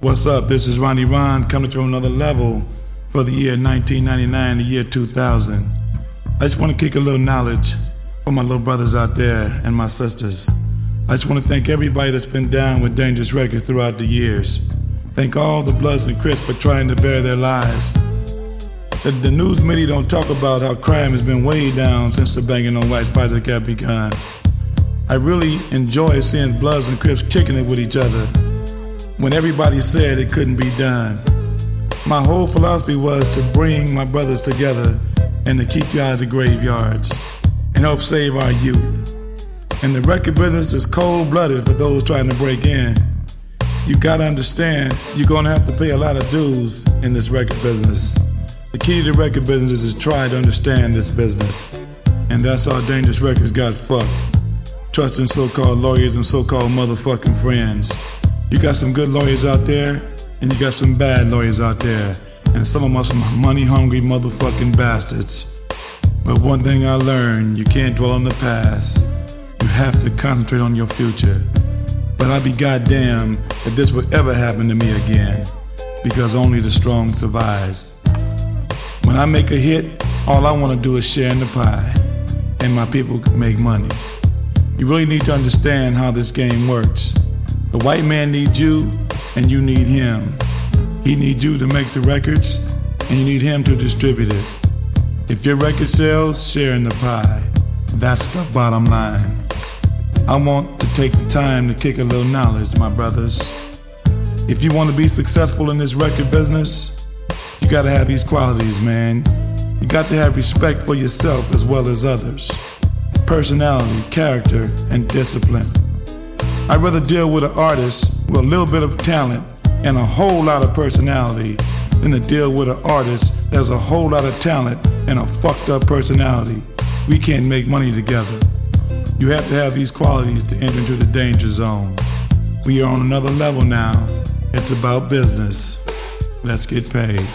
What's up? This is Ronnie Ron coming to another level for the year 1999, the year 2000. I just want to kick a little knowledge for my little brothers out there and my sisters. I just want to thank everybody that's been down with Dangerous Records throughout the years. Thank all the Bloods and Crips for trying to bear their lives. The, the news media don't talk about how crime has been way down since the Banging on Wax project got begun. I really enjoy seeing Bloods and Crips kicking it with each other when everybody said it couldn't be done. My whole philosophy was to bring my brothers together and to keep you out of the graveyards and help save our youth. And the record business is cold blooded for those trying to break in. You gotta understand, you're gonna have to pay a lot of dues in this record business. The key to the record business is try to understand this business. And that's how Dangerous Records got fucked. Trusting so called lawyers and so called motherfucking friends. You got some good lawyers out there, and you got some bad lawyers out there. And some of them are some money hungry motherfucking bastards. But one thing I learned you can't dwell on the past. You have to concentrate on your future. But I'd be goddamn if this would ever happen to me again. Because only the strong survives. When I make a hit, all I want to do is share in the pie, and my people can make money. You really need to understand how this game works. The white man needs you, and you need him. He needs you to make the records, and you need him to distribute it. If your record sells, share in the pie. That's the bottom line. I want to take the time to kick a little knowledge, my brothers. If you want to be successful in this record business, you gotta have these qualities, man. You got to have respect for yourself as well as others. Personality, character, and discipline. I'd rather deal with an artist with a little bit of talent and a whole lot of personality than to deal with an artist that has a whole lot of talent and a fucked up personality. We can't make money together. You have to have these qualities to enter into the danger zone. We are on another level now. It's about business. Let's get paid.